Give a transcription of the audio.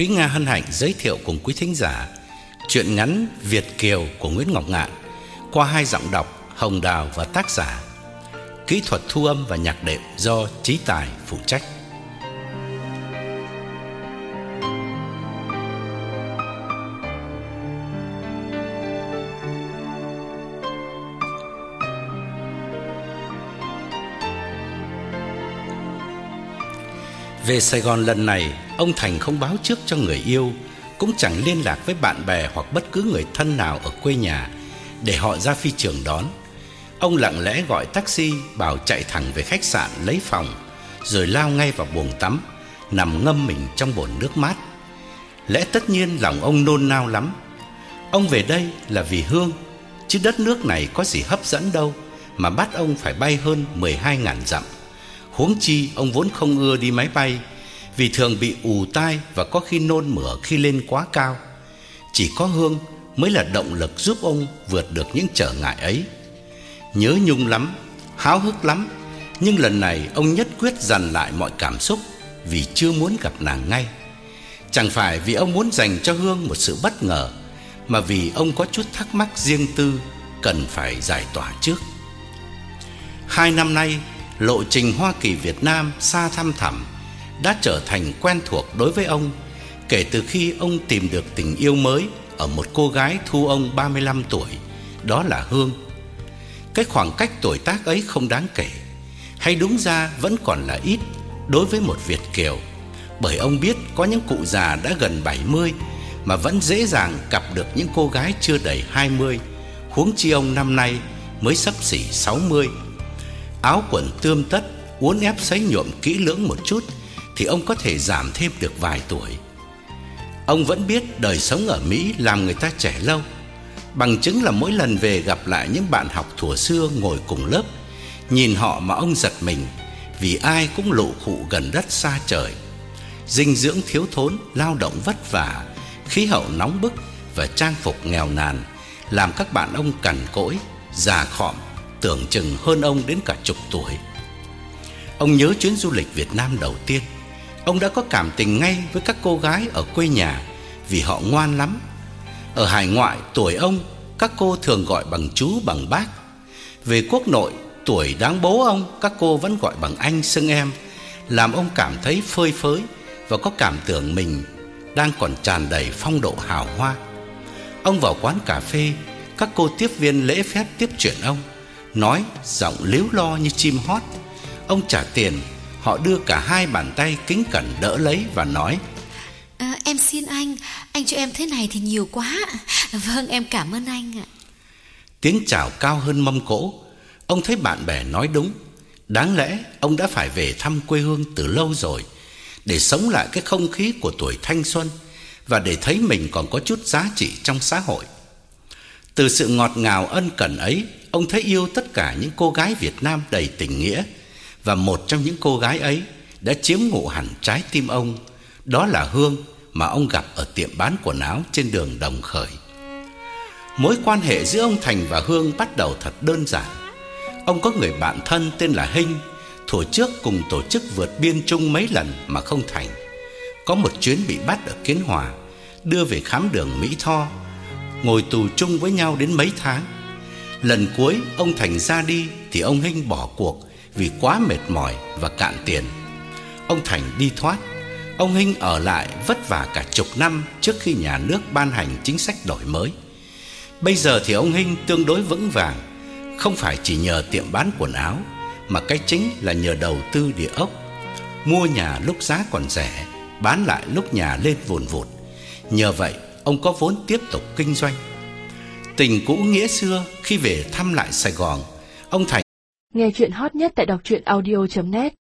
Thúy Nga hân hạnh giới thiệu cùng quý thính giả truyện ngắn Việt Kiều của Nguyễn Ngọc Ngạn qua hai giọng đọc Hồng Đào và tác giả. Kỹ thuật thu âm và nhạc đệm do Trí Tài phụ trách. Về Sài Gòn lần này, ông Thành không báo trước cho người yêu, cũng chẳng liên lạc với bạn bè hoặc bất cứ người thân nào ở quê nhà để họ ra phi trường đón. Ông lặng lẽ gọi taxi bảo chạy thẳng về khách sạn lấy phòng, rồi lao ngay vào buồng tắm, nằm ngâm mình trong bồn nước mát. Lẽ tất nhiên lòng ông nôn nao lắm. Ông về đây là vì Hương, chứ đất nước này có gì hấp dẫn đâu mà bắt ông phải bay hơn 12.000 dặm. Huống chi ông vốn không ưa đi máy bay vì thường bị ù tai và có khi nôn mửa khi lên quá cao. Chỉ có Hương mới là động lực giúp ông vượt được những trở ngại ấy. Nhớ Nhung lắm, háo hức lắm, nhưng lần này ông nhất quyết dằn lại mọi cảm xúc vì chưa muốn gặp nàng ngay. Chẳng phải vì ông muốn dành cho Hương một sự bất ngờ, mà vì ông có chút thắc mắc riêng tư cần phải giải tỏa trước. Hai năm nay, lộ trình Hoa Kỳ Việt Nam xa thăm thẳm đã trở thành quen thuộc đối với ông kể từ khi ông tìm được tình yêu mới ở một cô gái thu ông 35 tuổi, đó là Hương. Cái khoảng cách tuổi tác ấy không đáng kể, hay đúng ra vẫn còn là ít đối với một Việt kiều, bởi ông biết có những cụ già đã gần 70 mà vẫn dễ dàng gặp được những cô gái chưa đầy 20, huống chi ông năm nay mới sắp xỉ 60. Áo quần tươm tất, uốn ép sấy nhuộm kỹ lưỡng một chút thì ông có thể giảm thêm được vài tuổi. Ông vẫn biết đời sống ở Mỹ làm người ta trẻ lâu, bằng chứng là mỗi lần về gặp lại những bạn học thuở xưa ngồi cùng lớp, nhìn họ mà ông giật mình, vì ai cũng lụ khụ gần đất xa trời. Dinh dưỡng thiếu thốn, lao động vất vả, khí hậu nóng bức và trang phục nghèo nàn làm các bạn ông cằn cỗi, già khọm, tưởng chừng hơn ông đến cả chục tuổi. Ông nhớ chuyến du lịch Việt Nam đầu tiên Ông đã có cảm tình ngay với các cô gái ở quê nhà vì họ ngoan lắm. Ở hải ngoại, tuổi ông các cô thường gọi bằng chú bằng bác. Về quốc nội, tuổi đáng bố ông các cô vẫn gọi bằng anh xưng em, làm ông cảm thấy phơi phới và có cảm tưởng mình đang còn tràn đầy phong độ hào hoa. Ông vào quán cà phê, các cô tiếp viên lễ phép tiếp chuyện ông, nói giọng líu lo như chim hót. Ông trả tiền Họ đưa cả hai bàn tay kính cẩn đỡ lấy và nói à, Em xin anh Anh cho em thế này thì nhiều quá. Vâng em cảm ơn anh ạ. Tiếng chào cao hơn mâm cỗ. Ông thấy bạn bè nói đúng. Đáng lẽ ông đã phải về thăm quê hương từ lâu rồi Để sống lại cái không khí của tuổi thanh xuân Và để thấy mình còn có chút giá trị trong xã hội từ sự ngọt ngào ân cần ấy Ông thấy yêu tất cả những cô gái Việt Nam đầy tình nghĩa và một trong những cô gái ấy đã chiếm ngụ hẳn trái tim ông, đó là Hương mà ông gặp ở tiệm bán quần áo trên đường Đồng Khởi. Mối quan hệ giữa ông Thành và Hương bắt đầu thật đơn giản. Ông có người bạn thân tên là Hinh, thủ trước cùng tổ chức vượt biên chung mấy lần mà không thành. Có một chuyến bị bắt ở Kiến Hòa, đưa về khám đường Mỹ Tho, ngồi tù chung với nhau đến mấy tháng. Lần cuối ông Thành ra đi thì ông Hinh bỏ cuộc vì quá mệt mỏi và cạn tiền. Ông Thành đi thoát, ông Hinh ở lại vất vả cả chục năm trước khi nhà nước ban hành chính sách đổi mới. Bây giờ thì ông Hinh tương đối vững vàng, không phải chỉ nhờ tiệm bán quần áo mà cái chính là nhờ đầu tư địa ốc. Mua nhà lúc giá còn rẻ, bán lại lúc nhà lên vùn vụt. Nhờ vậy, ông có vốn tiếp tục kinh doanh. tình cũ nghĩa xưa khi về thăm lại Sài Gòn, ông Thành Nghe chuyện hot nhất tại đọc truyện audio.net